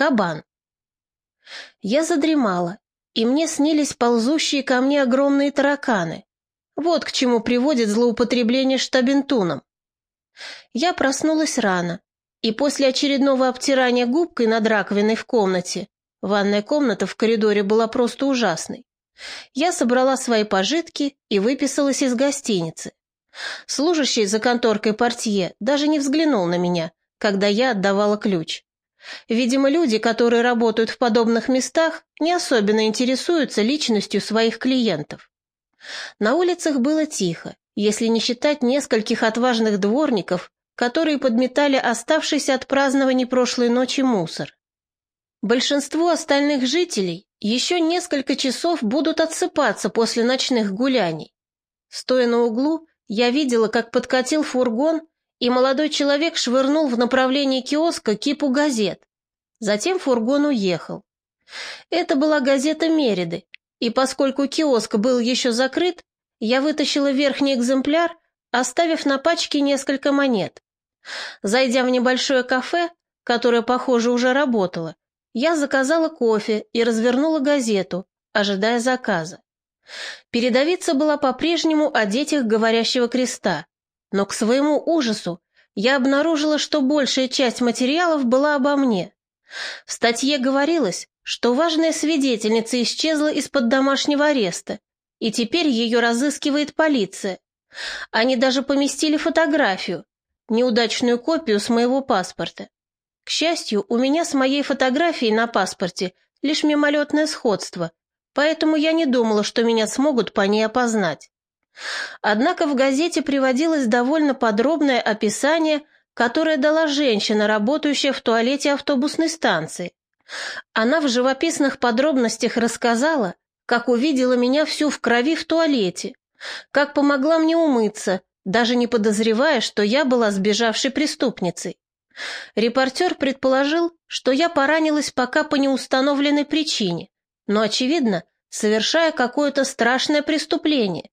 Кабан. Я задремала, и мне снились ползущие ко мне огромные тараканы. Вот к чему приводит злоупотребление штабентуном. Я проснулась рано, и после очередного обтирания губкой над раковиной в комнате, ванная комната в коридоре была просто ужасной, я собрала свои пожитки и выписалась из гостиницы. Служащий за конторкой портье даже не взглянул на меня, когда я отдавала ключ. Видимо, люди, которые работают в подобных местах, не особенно интересуются личностью своих клиентов. На улицах было тихо, если не считать нескольких отважных дворников, которые подметали оставшийся от празднования прошлой ночи мусор. Большинство остальных жителей еще несколько часов будут отсыпаться после ночных гуляний. Стоя на углу, я видела, как подкатил фургон, и молодой человек швырнул в направлении киоска кипу газет. Затем фургон уехал. Это была газета «Мериды», и поскольку киоск был еще закрыт, я вытащила верхний экземпляр, оставив на пачке несколько монет. Зайдя в небольшое кафе, которое, похоже, уже работало, я заказала кофе и развернула газету, ожидая заказа. Передовица была по-прежнему о детях говорящего креста, но к своему ужасу я обнаружила, что большая часть материалов была обо мне. В статье говорилось, что важная свидетельница исчезла из-под домашнего ареста, и теперь ее разыскивает полиция. Они даже поместили фотографию, неудачную копию с моего паспорта. К счастью, у меня с моей фотографией на паспорте лишь мимолетное сходство, поэтому я не думала, что меня смогут по ней опознать. Однако в газете приводилось довольно подробное описание, которое дала женщина, работающая в туалете автобусной станции. Она в живописных подробностях рассказала, как увидела меня всю в крови в туалете, как помогла мне умыться, даже не подозревая, что я была сбежавшей преступницей. Репортер предположил, что я поранилась пока по неустановленной причине, но, очевидно, совершая какое-то страшное преступление,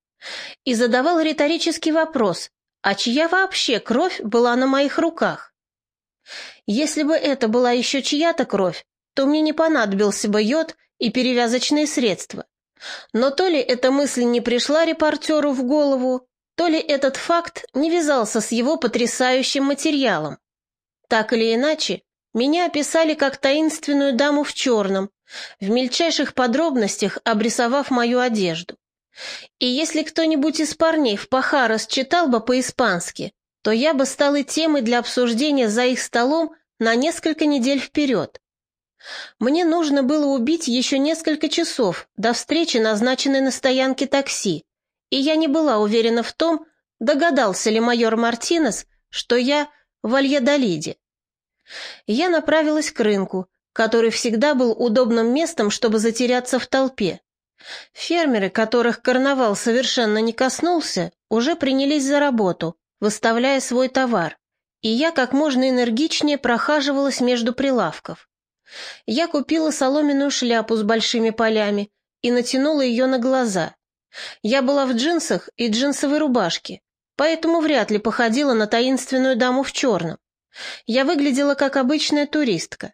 и задавал риторический вопрос, а чья вообще кровь была на моих руках? Если бы это была еще чья-то кровь, то мне не понадобился бы йод и перевязочные средства. Но то ли эта мысль не пришла репортеру в голову, то ли этот факт не вязался с его потрясающим материалом. Так или иначе, меня описали как таинственную даму в черном, в мельчайших подробностях обрисовав мою одежду. И если кто-нибудь из парней в Пахарас читал бы по-испански, то я бы стала темой для обсуждения за их столом на несколько недель вперед. Мне нужно было убить еще несколько часов до встречи, назначенной на стоянке такси, и я не была уверена в том, догадался ли майор Мартинес, что я в Альядолиде. Я направилась к рынку, который всегда был удобным местом, чтобы затеряться в толпе. Фермеры, которых карнавал совершенно не коснулся, уже принялись за работу, выставляя свой товар, и я как можно энергичнее прохаживалась между прилавков. Я купила соломенную шляпу с большими полями и натянула ее на глаза. Я была в джинсах и джинсовой рубашке, поэтому вряд ли походила на таинственную даму в черном. Я выглядела как обычная туристка.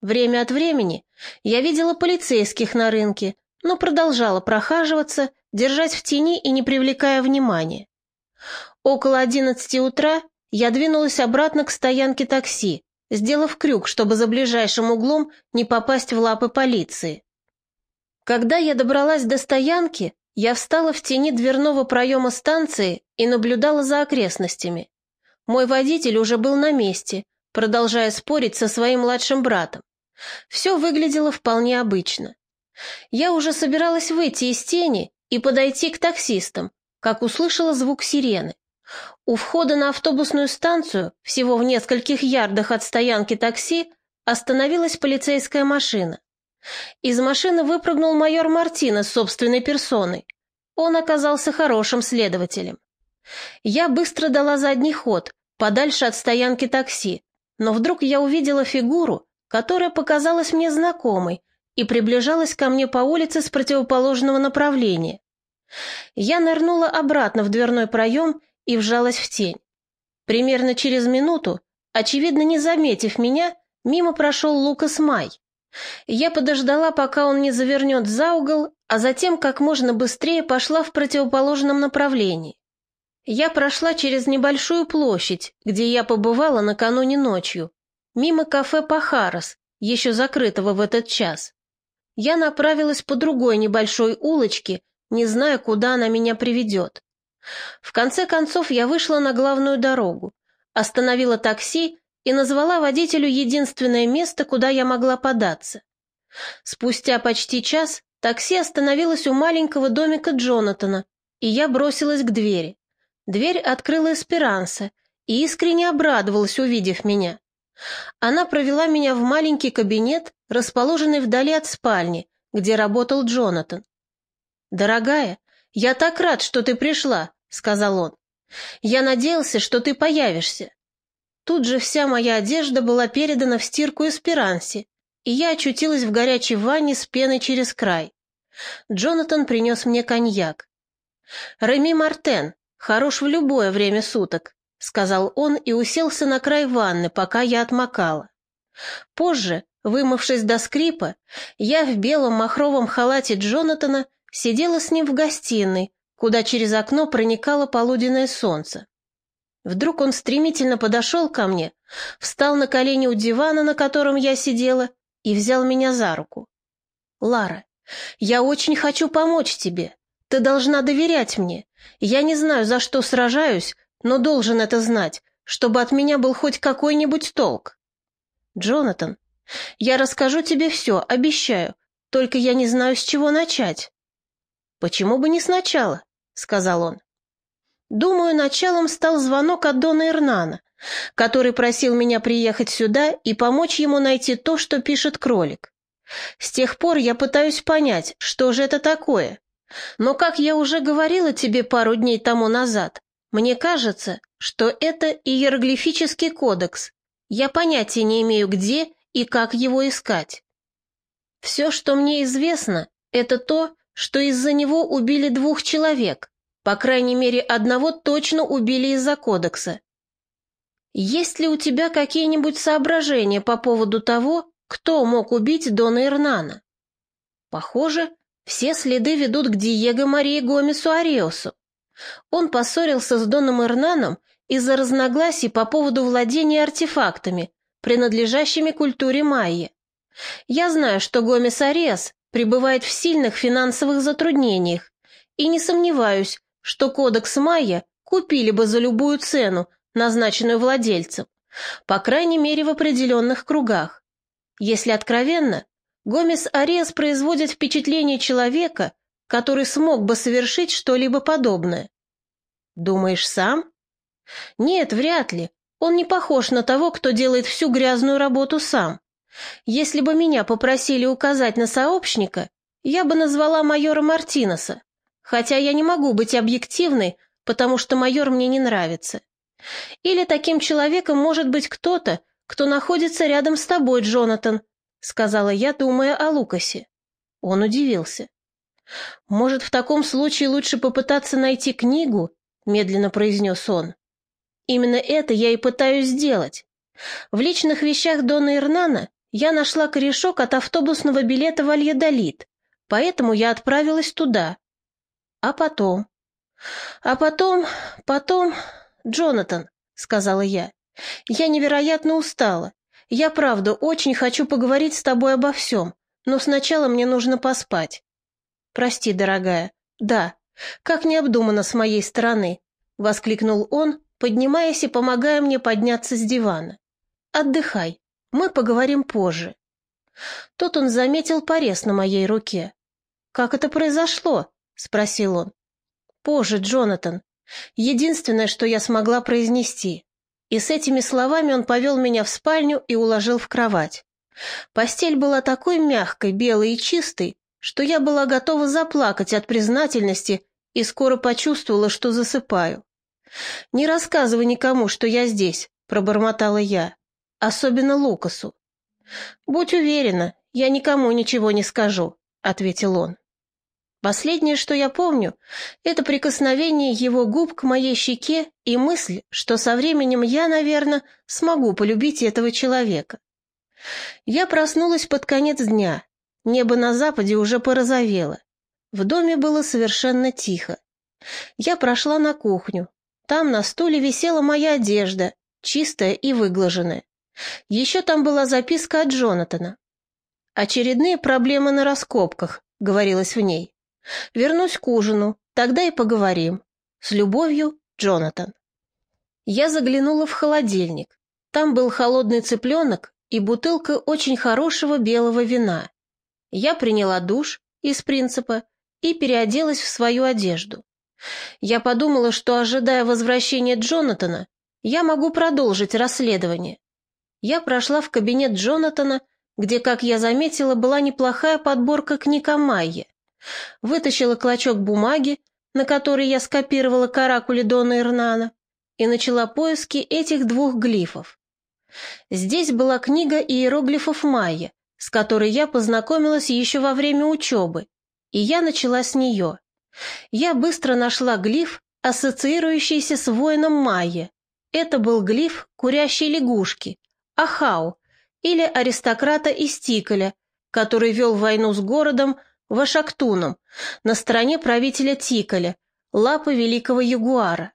Время от времени я видела полицейских на рынке, но продолжала прохаживаться, держась в тени и не привлекая внимания. Около одиннадцати утра я двинулась обратно к стоянке такси, сделав крюк, чтобы за ближайшим углом не попасть в лапы полиции. Когда я добралась до стоянки, я встала в тени дверного проема станции и наблюдала за окрестностями. Мой водитель уже был на месте, продолжая спорить со своим младшим братом. Все выглядело вполне обычно. Я уже собиралась выйти из тени и подойти к таксистам, как услышала звук сирены. У входа на автобусную станцию, всего в нескольких ярдах от стоянки такси, остановилась полицейская машина. Из машины выпрыгнул майор Мартинес собственной персоной. Он оказался хорошим следователем. Я быстро дала задний ход, подальше от стоянки такси, но вдруг я увидела фигуру, которая показалась мне знакомой и приближалась ко мне по улице с противоположного направления. Я нырнула обратно в дверной проем и вжалась в тень. Примерно через минуту, очевидно не заметив меня, Мимо прошел Лукас Май. Я подождала, пока он не завернет за угол, а затем как можно быстрее пошла в противоположном направлении. Я прошла через небольшую площадь, где я побывала накануне ночью, мимо кафе «Пахарос», еще закрытого в этот час. Я направилась по другой небольшой улочке, не зная, куда она меня приведет. В конце концов я вышла на главную дорогу, остановила такси и назвала водителю единственное место, куда я могла податься. Спустя почти час такси остановилось у маленького домика Джонатана, и я бросилась к двери. Дверь открыла Эсперанса и искренне обрадовалась, увидев меня. Она провела меня в маленький кабинет, расположенный вдали от спальни, где работал Джонатан. «Дорогая, я так рад, что ты пришла», — сказал он. «Я надеялся, что ты появишься». Тут же вся моя одежда была передана в стирку Эсперансе, и я очутилась в горячей ванне с пеной через край. Джонатан принес мне коньяк. «Реми Мартен, хорош в любое время суток», — сказал он и уселся на край ванны, пока я отмокала. Позже, вымывшись до скрипа, я в белом махровом халате Джонатана сидела с ним в гостиной, куда через окно проникало полуденное солнце. Вдруг он стремительно подошел ко мне, встал на колени у дивана, на котором я сидела, и взял меня за руку. «Лара, я очень хочу помочь тебе. Ты должна доверять мне. Я не знаю, за что сражаюсь, но должен это знать, чтобы от меня был хоть какой-нибудь толк. Джонатан, я расскажу тебе все, обещаю, только я не знаю, с чего начать. Почему бы не сначала? сказал он. Думаю, началом стал звонок от Дона Эрнана, который просил меня приехать сюда и помочь ему найти то, что пишет кролик. С тех пор я пытаюсь понять, что же это такое. Но, как я уже говорила тебе пару дней тому назад, мне кажется, что это иероглифический кодекс. Я понятия не имею, где и как его искать. Все, что мне известно, это то, что из-за него убили двух человек. По крайней мере, одного точно убили из-за кодекса. Есть ли у тебя какие-нибудь соображения по поводу того, кто мог убить Дона Ирнана? Похоже, все следы ведут к Диего Марии Гомесу Ариосу. Он поссорился с Доном Ирнаном из-за разногласий по поводу владения артефактами, принадлежащими культуре майя. Я знаю, что Гомес Ариас пребывает в сильных финансовых затруднениях, и не сомневаюсь, что кодекс майя купили бы за любую цену, назначенную владельцем, по крайней мере в определенных кругах. Если откровенно, Гомес Ариас производит впечатление человека, который смог бы совершить что-либо подобное. Думаешь, сам? Нет, вряд ли. Он не похож на того, кто делает всю грязную работу сам. Если бы меня попросили указать на сообщника, я бы назвала майора Мартинеса, хотя я не могу быть объективной, потому что майор мне не нравится. Или таким человеком может быть кто-то, кто находится рядом с тобой, Джонатан, сказала я, думая о Лукасе. Он удивился. Может, в таком случае лучше попытаться найти книгу, медленно произнес он. Именно это я и пытаюсь сделать. В личных вещах Дона Ирнана я нашла корешок от автобусного билета в Альядолит, поэтому я отправилась туда. А потом... А потом... потом... Джонатан, сказала я, я невероятно устала. Я, правда, очень хочу поговорить с тобой обо всем, но сначала мне нужно поспать. Прости, дорогая. Да, как необдуманно с моей стороны, воскликнул он, поднимаясь и помогая мне подняться с дивана. Отдыхай. Мы поговорим позже. Тут он заметил порез на моей руке. «Как это произошло?» — спросил он. «Позже, Джонатан. Единственное, что я смогла произнести». И с этими словами он повел меня в спальню и уложил в кровать. Постель была такой мягкой, белой и чистой, что я была готова заплакать от признательности и скоро почувствовала, что засыпаю. «Не рассказывай никому, что я здесь», — пробормотала я особенно Лукасу. «Будь уверена, я никому ничего не скажу», — ответил он. Последнее, что я помню, это прикосновение его губ к моей щеке и мысль, что со временем я, наверное, смогу полюбить этого человека. Я проснулась под конец дня. Небо на западе уже порозовело. В доме было совершенно тихо. Я прошла на кухню. Там на стуле висела моя одежда, чистая и выглаженная. Еще там была записка от Джонатана. «Очередные проблемы на раскопках», — говорилось в ней. «Вернусь к ужину, тогда и поговорим. С любовью, Джонатан». Я заглянула в холодильник. Там был холодный цыпленок и бутылка очень хорошего белого вина. Я приняла душ из принципа и переоделась в свою одежду. Я подумала, что, ожидая возвращения Джонатана, я могу продолжить расследование. Я прошла в кабинет Джонатана, где, как я заметила, была неплохая подборка книг о Майе. Вытащила клочок бумаги, на который я скопировала каракули Дона Ирнана, и начала поиски этих двух глифов. Здесь была книга иероглифов майя, с которой я познакомилась еще во время учебы, и я начала с нее. Я быстро нашла глиф, ассоциирующийся с воином майя. Это был глиф курящей лягушки, Ахау, или аристократа из Тиколя, который вел войну с городом Вашактуном на стороне правителя Тиколя, лапы великого ягуара.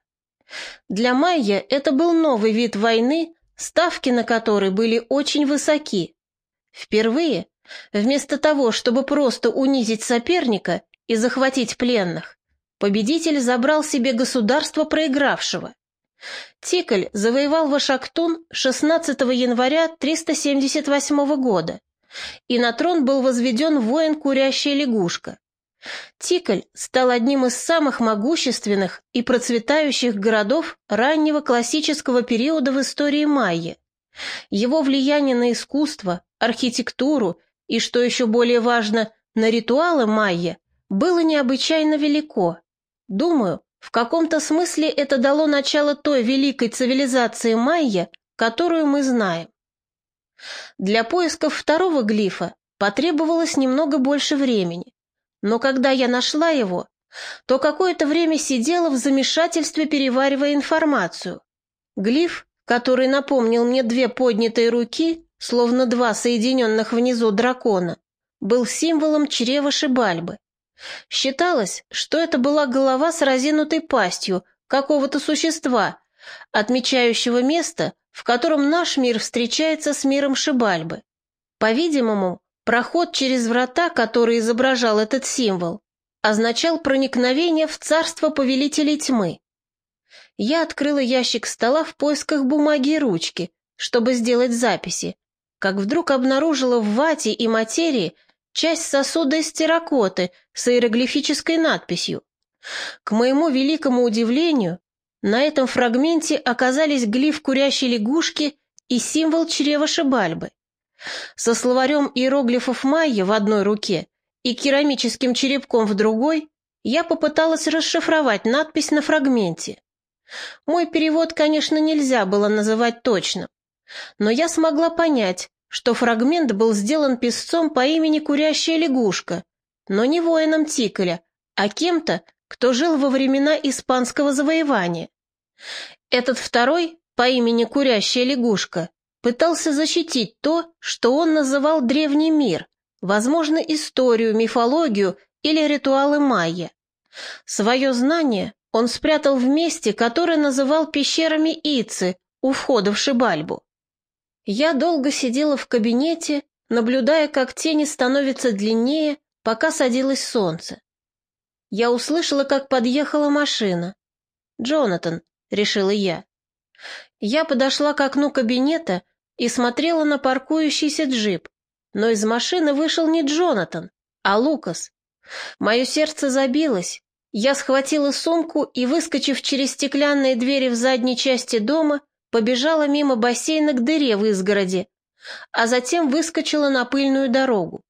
Для майя это был новый вид войны, ставки на который были очень высоки. Впервые, вместо того, чтобы просто унизить соперника и захватить пленных, победитель забрал себе государство проигравшего. Тикль завоевал Вашактун 16 января 378 года, и на трон был возведен воин Курящая лягушка. Тикль стал одним из самых могущественных и процветающих городов раннего классического периода в истории майя. Его влияние на искусство, архитектуру и, что еще более важно, на ритуалы майя было необычайно велико. Думаю, в каком-то смысле это дало начало той великой цивилизации майя, которую мы знаем. Для поисков второго глифа потребовалось немного больше времени. Но когда я нашла его, то какое-то время сидела в замешательстве, переваривая информацию. Глиф, который напомнил мне две поднятые руки, словно два соединенных внизу дракона, был символом чрева Шибальбы. Считалось, что это была голова с разинутой пастью какого-то существа, отмечающего место, в котором наш мир встречается с миром Шибальбы. По-видимому, Проход через врата, который изображал этот символ, означал проникновение в царство повелителей тьмы. Я открыла ящик стола в поисках бумаги и ручки, чтобы сделать записи, как вдруг обнаружила в вате и материи часть сосуда из терракоты с иероглифической надписью. К моему великому удивлению, на этом фрагменте оказались глиф курящей лягушки и символ чрева Шибальбы. Со словарем иероглифов майя в одной руке и керамическим черепком в другой я попыталась расшифровать надпись на фрагменте. Мой перевод, конечно, нельзя было называть точным, но я смогла понять, что фрагмент был сделан песцом по имени Курящая лягушка, но не воином Тиколя, а кем-то, кто жил во времена испанского завоевания. Этот второй, по имени Курящая лягушка, пытался защитить то, что он называл древний мир, возможно, историю, мифологию или ритуалы майя. Свое знание он спрятал в месте, которое называл пещерами Ицы у входа в Шибальбу. Я долго сидела в кабинете, наблюдая, как тени становятся длиннее, пока садилось солнце. Я услышала, как подъехала машина. «Джонатан», — решила я. Я подошла к окну кабинета и смотрела на паркующийся джип, но из машины вышел не Джонатан, а Лукас. Мое сердце забилось. Я схватила сумку и, выскочив через стеклянные двери в задней части дома, побежала мимо бассейна к дыре в изгороде, а затем выскочила на пыльную дорогу.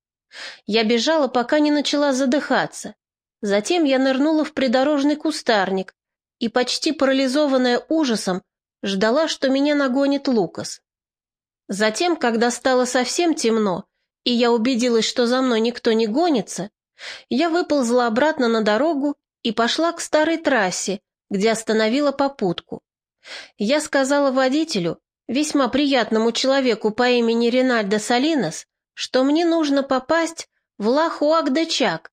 Я бежала, пока не начала задыхаться. Затем я нырнула в придорожный кустарник и, почти парализованная ужасом, ждала, что меня нагонит Лукас. Затем, когда стало совсем темно, и я убедилась, что за мной никто не гонится, я выползла обратно на дорогу и пошла к старой трассе, где остановила попутку. Я сказала водителю, весьма приятному человеку по имени Ринальдо Салинос, что мне нужно попасть в Лахуак-де-Чак,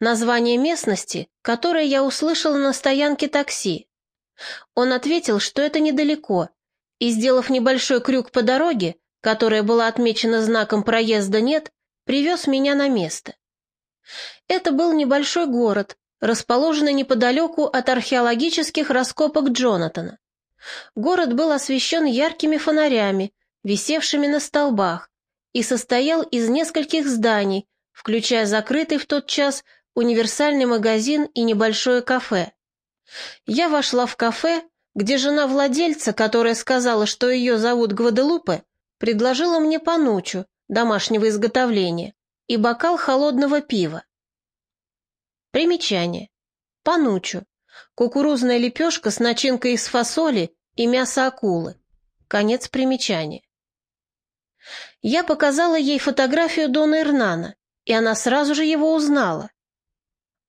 название местности, которое я услышала на стоянке такси. Он ответил, что это недалеко, и, сделав небольшой крюк по дороге, которая была отмечена знаком проезда «нет», привез меня на место. Это был небольшой город, расположенный неподалеку от археологических раскопок Джонатана. Город был освещен яркими фонарями, висевшими на столбах, и состоял из нескольких зданий, включая закрытый в тот час универсальный магазин и небольшое кафе. Я вошла в кафе, где жена владельца, которая сказала, что ее зовут Гваделупе, предложила мне панучу, домашнего изготовления, и бокал холодного пива. Примечание. Панучу. Кукурузная лепешка с начинкой из фасоли и мяса акулы. Конец примечания. Я показала ей фотографию Дона Ирнана, и она сразу же его узнала.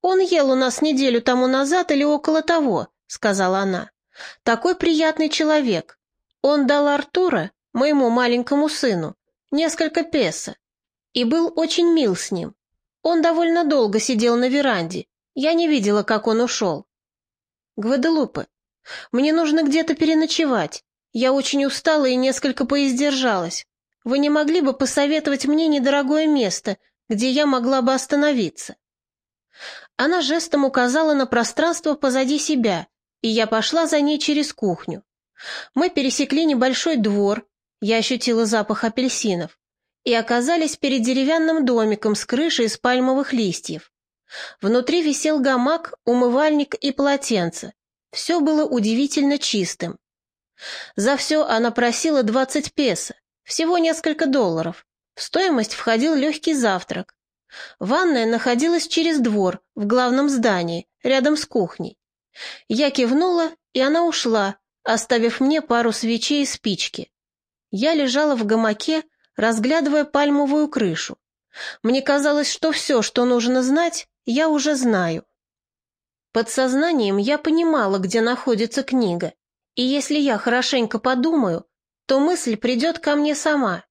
«Он ел у нас неделю тому назад или около того», — сказала она. «Такой приятный человек. Он дал Артура, моему маленькому сыну, несколько песо, и был очень мил с ним. Он довольно долго сидел на веранде. Я не видела, как он ушел. Гваделупе, мне нужно где-то переночевать. Я очень устала и несколько поиздержалась. Вы не могли бы посоветовать мне недорогое место, где я могла бы остановиться?» Она жестом указала на пространство позади себя, и я пошла за ней через кухню. Мы пересекли небольшой двор, я ощутила запах апельсинов, и оказались перед деревянным домиком с крышей из пальмовых листьев. Внутри висел гамак, умывальник и полотенце. Все было удивительно чистым. За все она просила 20 песо, всего несколько долларов. В стоимость входил легкий завтрак. Ванная находилась через двор, в главном здании, рядом с кухней. Я кивнула, и она ушла, оставив мне пару свечей и спички. Я лежала в гамаке, разглядывая пальмовую крышу. Мне казалось, что все, что нужно знать, я уже знаю. Подсознанием я понимала, где находится книга, и если я хорошенько подумаю, то мысль придет ко мне сама.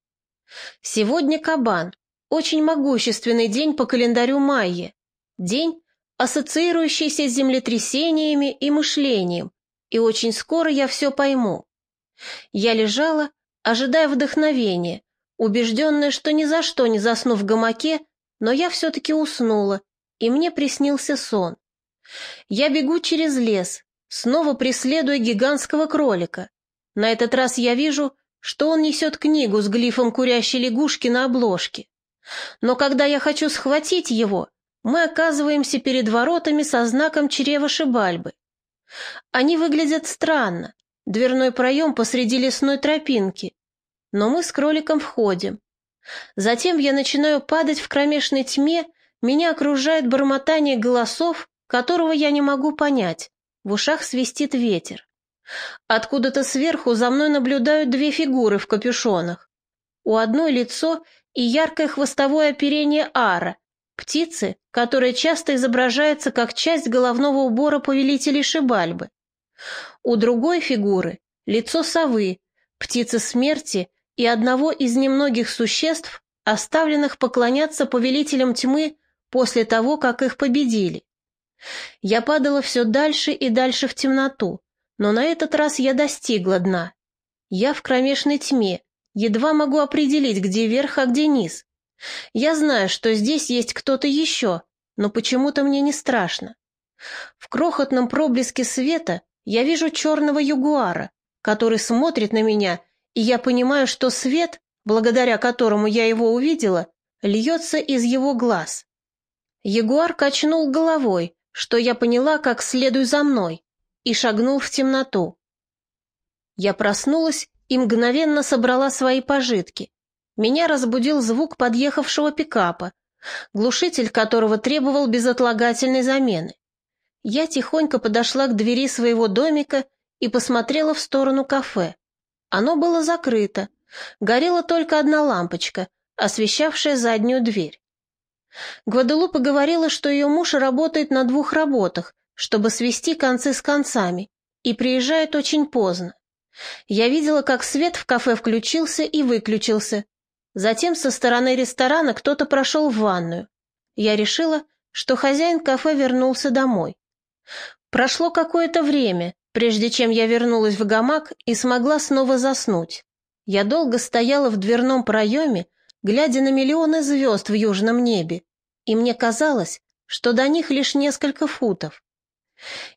Сегодня кабан, очень могущественный день по календарю Майя, день, ассоциирующийся с землетрясениями и мышлением, и очень скоро я все пойму. Я лежала, ожидая вдохновения, убежденная, что ни за что не засну в гамаке, но я все-таки уснула, и мне приснился сон. Я бегу через лес, снова преследуя гигантского кролика. На этот раз я вижу, что он несет книгу с глифом курящей лягушки на обложке. Но когда я хочу схватить его, мы оказываемся перед воротами со знаком чрева Шибальбы. Они выглядят странно, дверной проем посреди лесной тропинки, но мы с кроликом входим. Затем я начинаю падать в кромешной тьме, меня окружает бормотание голосов, которого я не могу понять. В ушах свистит ветер. Откуда-то сверху за мной наблюдают две фигуры в капюшонах. У одной лицо и яркое хвостовое оперение ара, птицы, которая часто изображается как часть головного убора повелителей Шибальбы. У другой фигуры лицо совы, птицы смерти и одного из немногих существ, оставленных поклоняться повелителям тьмы после того, как их победили. Я падала все дальше и дальше в темноту, но на этот раз я достигла дна. Я в кромешной тьме, едва могу определить, где верх, а где низ. Я знаю, что здесь есть кто-то еще, но почему-то мне не страшно. В крохотном проблеске света я вижу черного ягуара, который смотрит на меня, и я понимаю, что свет, благодаря которому я его увидела, льется из его глаз. Ягуар качнул головой, что я поняла, как следуй за мной, и шагнул в темноту. Я проснулась и мгновенно собрала свои пожитки. Меня разбудил звук подъехавшего пикапа, глушитель которого требовал безотлагательной замены. Я тихонько подошла к двери своего домика и посмотрела в сторону кафе. Оно было закрыто, горела только одна лампочка, освещавшая заднюю дверь. Гваделупа говорила, что ее муж работает на двух работах, чтобы свести концы с концами, и приезжает очень поздно. Я видела, как свет в кафе включился и выключился. Затем со стороны ресторана кто-то прошел в ванную. Я решила, что хозяин кафе вернулся домой. Прошло какое-то время, прежде чем я вернулась в гамак и смогла снова заснуть. Я долго стояла в дверном проеме, глядя на миллионы звезд в южном небе, и мне казалось, что до них лишь несколько футов.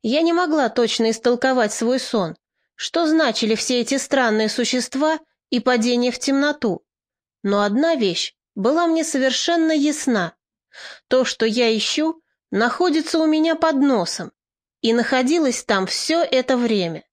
Я не могла точно истолковать свой сон, что значили все эти странные существа и падение в темноту. Но одна вещь была мне совершенно ясна. То, что я ищу, находится у меня под носом и находилось там все это время.